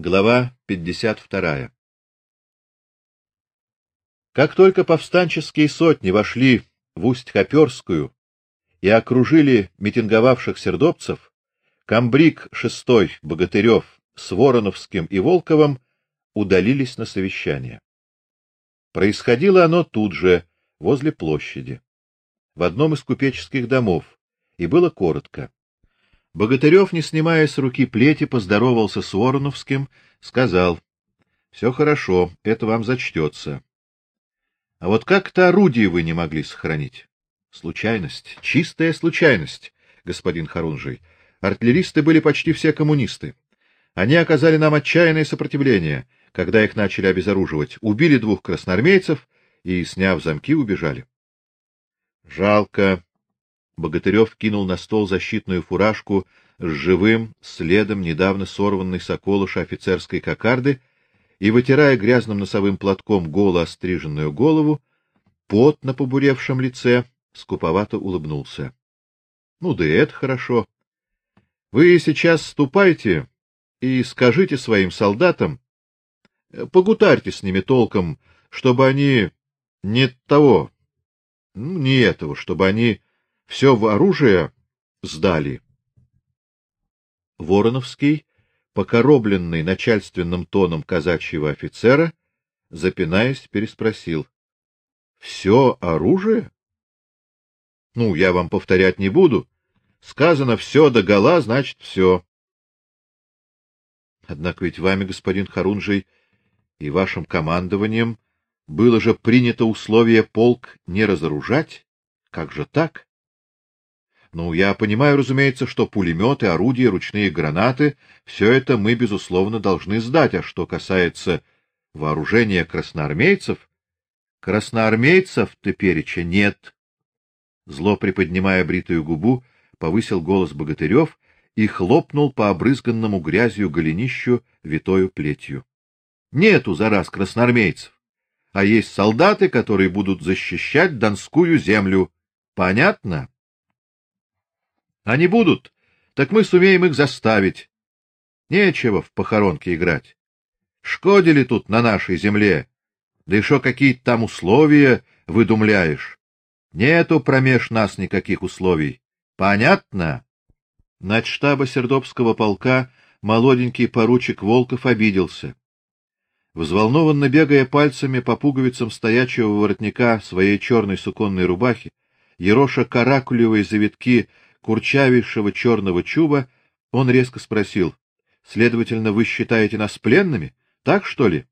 Глава 52. Как только повстанческие сотни вошли в Усть-Хоперскую и окружили митинговавших сердобцев, комбриг шестой Богатырев с Вороновским и Волковым удалились на совещание. Происходило оно тут же, возле площади, в одном из купеческих домов, и было коротко. Богатырев, не снимая с руки плети, поздоровался с Вороновским, сказал: «Все хорошо, это вам зачтется. А вот как-то орудие вы не могли сохранить. Случайность, чистая случайность, господин Харунжий. Артиллеристы были почти все коммунисты. Они оказали нам отчаянное сопротивление, когда их начали обезоруживать, убили двух красноармейцев и, сняв замки, убежали. Жалко, Богатырев кинул на стол защитную фуражку с живым следом недавно сорванной с околыша офицерской кокарды и, вытирая грязным носовым платком голо остриженную голову, пот на побуревшем лице, скуповато улыбнулся. — Ну да и это хорошо. Вы сейчас ступайте и скажите своим солдатам, погутарьте с ними толком, чтобы они не того, ну, не этого, чтобы они все в оружие сдали. Вороновский, покоробленный начальственным тоном казачьего офицера, запинаясь, переспросил: «Все оружие? Ну, я вам повторять не буду. Сказано все до гола, значит все. Однако ведь вами, господин Харунжий, и вашим командованием было же принято условие полк не разоружать. Как же так? Ну, я понимаю, разумеется, что пулеметы, орудия, ручные гранаты все это мы безусловно должны сдать, а что касается вооружения красноармейцев, красноармейцев тепереча нет. Зло приподнимая бритую губу, повысил голос Богатырев и хлопнул по обрызганному грязью голенищу витою плетью. Нету за раз красноармейцев, а есть солдаты, которые будут защищать донскую землю. Понятно? Они будут, так мы сумеем их заставить. Нечего в похоронке играть. Шкодили тут на нашей земле. Да что какие-то там условия выдумляешь? Нету промеж нас никаких условий. Понятно? штаба Сердобского полка молоденький поручик Волков обиделся. Взволнованно бегая пальцами по пуговицам стоячего воротника своей черной суконной рубахи, ероша каракулевые завитки курчавейшего черного чуба, он резко спросил: "Следовательно, вы считаете нас пленными? Так что ли?"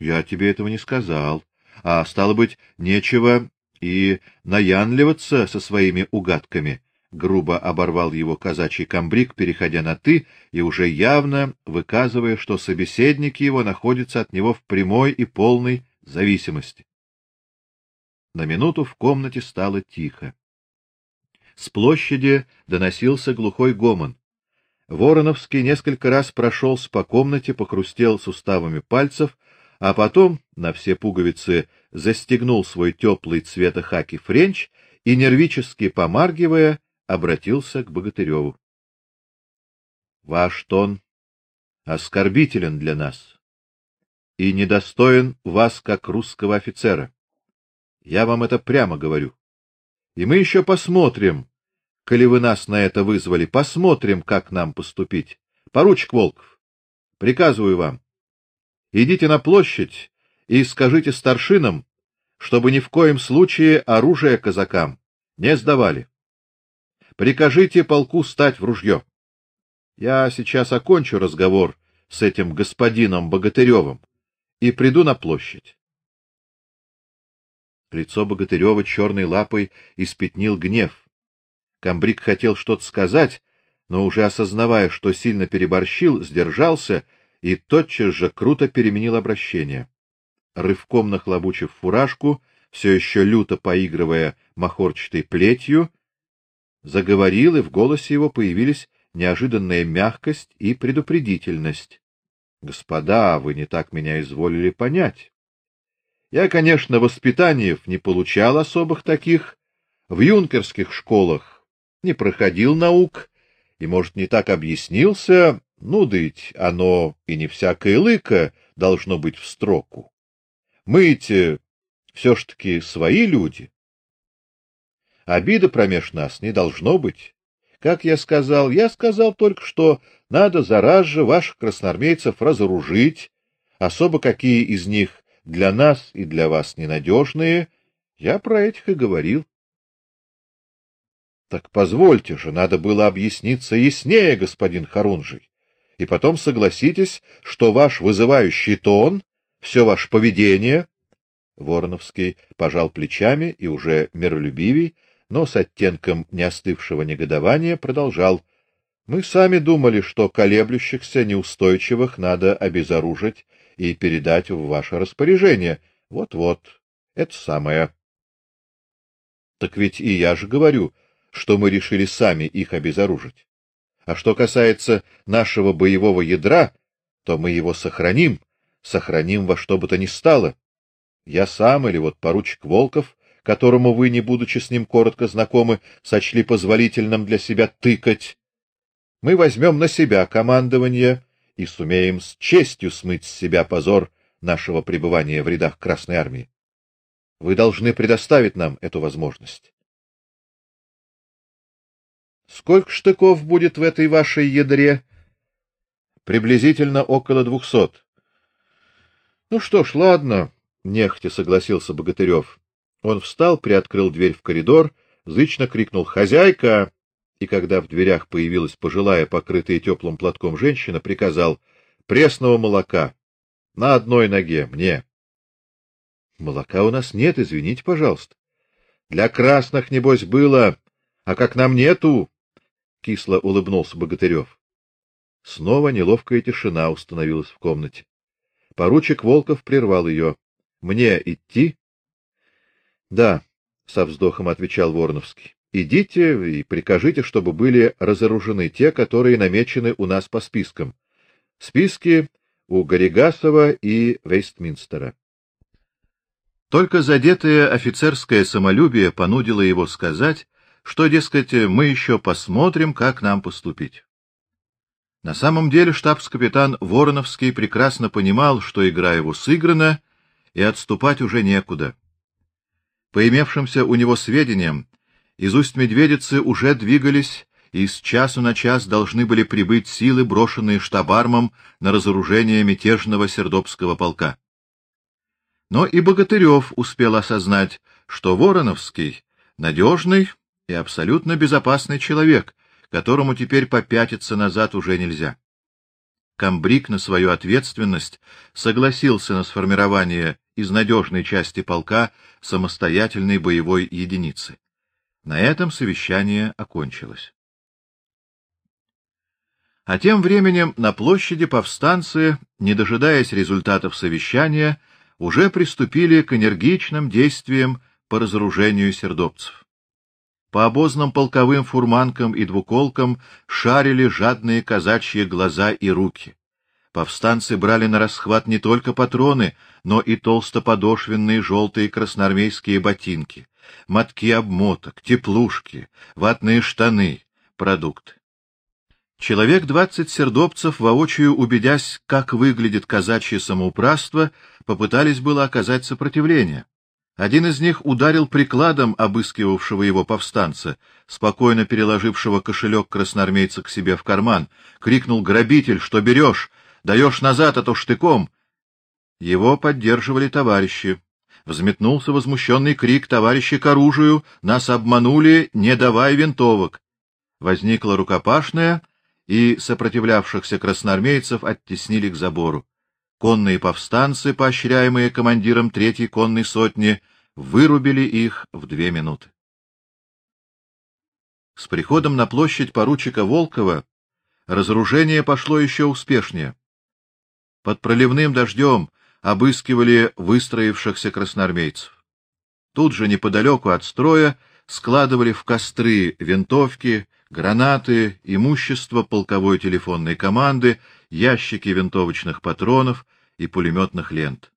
"Я тебе этого не сказал. А стало быть, нечего и наянливаться со своими угадками." грубо оборвал его казачий комбриг, переходя на ты и уже явно выказывая, что собеседник его находится от него в прямой и полной зависимости. На минуту в комнате стало тихо. С площади доносился глухой гомон. Вороновский несколько раз прошелся по комнате, покрустел суставами пальцев, а потом на все пуговицы застегнул свой теплый цвета хаки френч и нервически помаргивая обратился к Богатыреву. Ваш тон оскорбителен для нас и недостоин вас как русского офицера. Я вам это прямо говорю. И мы еще посмотрим, коли вы нас на это вызвали, посмотрим, как нам поступить. Поручик Волков, приказываю вам. Идите на площадь и скажите старшинам, чтобы ни в коем случае оружие казакам не сдавали. Прикажите полку стать в ружье. Я сейчас окончу разговор с этим господином Богатыревым и приду на площадь. Лицо Богатырева черной лапой испятнил гнев. Камбрик хотел что-то сказать, но уже осознавая, что сильно переборщил, сдержался и тотчас же круто переменил обращение. Рывком нахлобучив фуражку, все еще люто поигрывая махорчатой плетью, заговорил, и в голосе его появились неожиданная мягкость и предупредительность. Господа, вы не так меня изволили понять. Я, конечно, воспитаниев не получал особых таких, в юнкерских школах не проходил наук и, может, не так объяснился, Ну, дыть, оно и не всякое лыко должно быть в строку. Мы-те все ж таки свои люди. Обида промеж нас не должно быть. Как я сказал, я сказал только, что надо зараз же ваших красноармейцев разоружить, особо какие из них для нас и для вас ненадежные, я про этих и говорил. Так позвольте же, надо было объясниться яснее, господин Харунжий. И потом согласитесь, что ваш вызывающий тон, все ваше поведение, Вороновский пожал плечами и уже миролюбивей, но с оттенком неостывшего негодования продолжал: Мы сами думали, что колеблющихся, неустойчивых надо обезоружить и передать в ваше распоряжение. Вот-вот, это самое. Так ведь и я же говорю, что мы решили сами их обезоружить. А что касается нашего боевого ядра, то мы его сохраним, сохраним во что бы то ни стало. Я сам или вот поручик Волков, которому вы, не будучи с ним коротко знакомы, сочли позволительным для себя тыкать, мы возьмем на себя командование и сумеем с честью смыть с себя позор нашего пребывания в рядах Красной армии. Вы должны предоставить нам эту возможность. Сколько штыков будет в этой вашей ядре? Приблизительно около двухсот. Ну что ж, ладно, нехотя согласился Богатырев. Он встал, приоткрыл дверь в коридор, зычно крикнул: "Хозяйка!" И когда в дверях появилась пожилая, покрытая теплым платком женщина, приказал: "Пресного молока на одной ноге мне". Молока у нас нет, извините, пожалуйста. Для красных небось было, а как нам нету, кисло улыбнулся Богатырев. Снова неловкая тишина установилась в комнате. Поручик Волков прервал ее. — Мне идти? — Да, — со вздохом отвечал Ворновский. — Идите и прикажите, чтобы были разоружены те, которые намечены у нас по спискам. Списки у Горигасова и Вестминстера. Только задетое офицерское самолюбие понудило его сказать, что, дескать, мы еще посмотрим, как нам поступить. На самом деле штабс-капитан Вороновский прекрасно понимал, что игра его сыграна, и отступать уже некуда. По имевшимся у него сведениям, из Усть-Медведицы уже двигались и с часу на час должны были прибыть силы, брошенные штабармом на разоружение мятежного Сердобского полка. Но и Богатырев успел осознать, что Вороновский надежный и абсолютно безопасный человек, которому теперь попятиться назад уже нельзя. Камбрик на свою ответственность согласился на сформирование из надежной части полка самостоятельной боевой единицы. На этом совещание окончилось. А тем временем на площади повстанцы, не дожидаясь результатов совещания, уже приступили к энергичным действиям по разоружению сердобцев. По обозным полковым фурманкам и двуколкам шарили жадные казачьи глаза и руки. Повстанцы брали на расхват не только патроны, но и толстоподошвенные желтые красноармейские ботинки, мотки обмоток, теплушки, ватные штаны, продукты. Человек двадцать сердобцев, воочию убедясь, как выглядит казачье самоуправство, попытались было оказать сопротивление. Один из них ударил прикладом обыскивавшего его повстанца, спокойно переложившего кошелек красноармейца к себе в карман, крикнул: "Грабитель, что берешь? Даешь назад, а то штыком!" Его поддерживали товарищи. Взметнулся возмущенный крик товарищи к оружию: "Нас обманули, не давай винтовок!" Возникла рукопашная, и сопротивлявшихся красноармейцев оттеснили к забору. Конные повстанцы, поощряемые командиром третьей конной сотни, вырубили их в две минуты. С приходом на площадь поручика Волкова разоружение пошло еще успешнее. Под проливным дождем обыскивали выстроившихся красноармейцев. Тут же неподалеку от строя складывали в костры винтовки, гранаты, имущество полковой телефонной команды, ящики винтовочных патронов и пулеметных лент.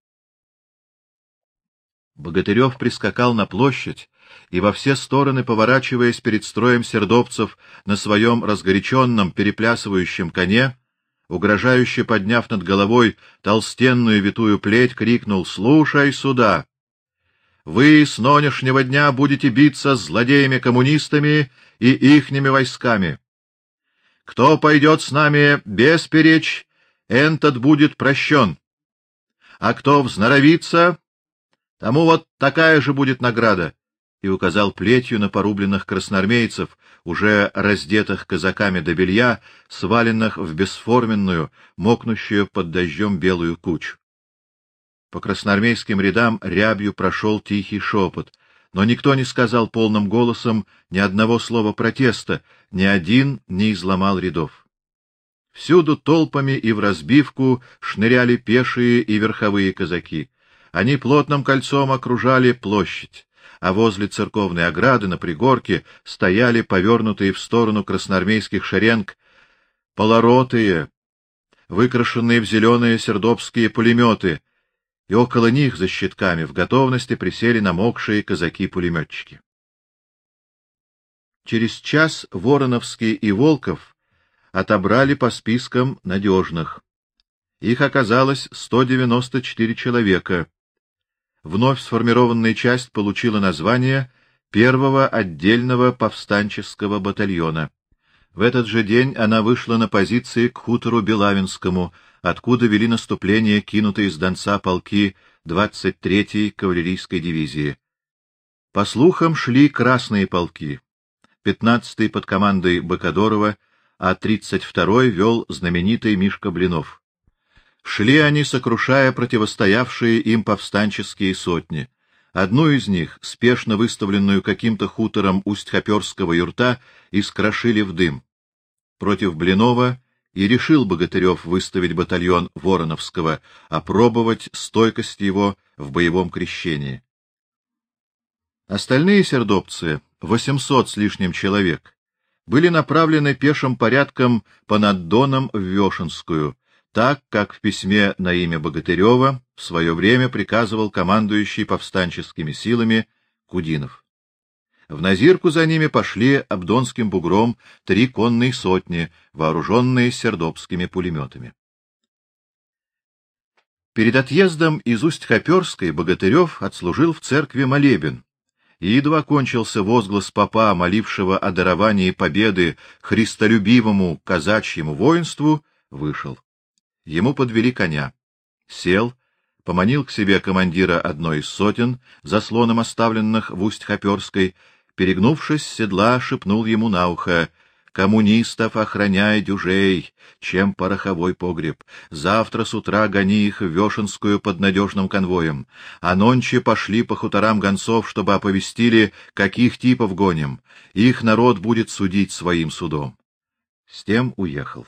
Богатырев прискакал на площадь и во все стороны, поворачиваясь перед строем сердобцев на своем разгоряченном переплясывающем коне, угрожающе подняв над головой толстенную витую плеть, крикнул «Слушай сюда! Вы с нынешнего дня будете биться с злодеями-коммунистами и ихними войсками. Кто пойдет с нами без перечь, этот будет прощен. А кто взноровится, тому вот такая же будет награда и указал плетью на порубленных красноармейцев, уже раздетых казаками до белья, сваленных в бесформенную, мокнущую под дождем белую кучу. По красноармейским рядам рябью прошел тихий шепот, но никто не сказал полным голосом ни одного слова протеста, ни один не изломал рядов. Всюду толпами и в разбивку шныряли пешие и верховые казаки. Они плотным кольцом окружали площадь а возле церковной ограды на пригорке стояли повернутые в сторону красноармейских шеренг полоротые, выкрашенные в зеленые сердобские пулеметы, и около них за щитками в готовности присели намокшие казаки-пулеметчики. Через час Вороновский и Волков отобрали по спискам надежных. Их оказалось 194 человека, вновь сформированная часть получила название первого отдельного повстанческого батальона. В этот же день она вышла на позиции к хутору Белавинскому, откуда вели наступление кинутые из Донца полки 23-й кавалерийской дивизии. По слухам, шли красные полки. 15-й под командой Бакадорова, а 32-й вел знаменитый Мишка Блинов. Шли они, сокрушая противостоявшие им повстанческие сотни. Одну из них, спешно выставленную каким-то хутором Усть-Хоперского юрта, искрошили в дым. Против Блинова и решил Богатырев выставить батальон Вороновского, опробовать стойкость его в боевом крещении. Остальные сердобцы, 800 с лишним человек, были направлены пешим порядком по наддонам в Вешенскую, так, как в письме на имя Богатырева в свое время приказывал командующий повстанческими силами Кудинов. В Назирку за ними пошли Абдонским бугром три конные сотни, вооруженные сердобскими пулеметами. Перед отъездом из Усть-Хоперской Богатырев отслужил в церкви молебен, и едва кончился возглас попа, молившего о даровании победы христолюбивому казачьему воинству, вышел. Ему подвели коня. Сел, поманил к себе командира одной из сотен, заслоном оставленных в Усть-Хоперской, перегнувшись с седла, шепнул ему на ухо: "Коммунистов охраняй дюжей, чем пороховой погреб. Завтра с утра гони их в Вешенскую под надежным конвоем. А нонче пошли по хуторам гонцов, чтобы оповестили, каких типов гоним. Их народ будет судить своим судом". С тем уехал.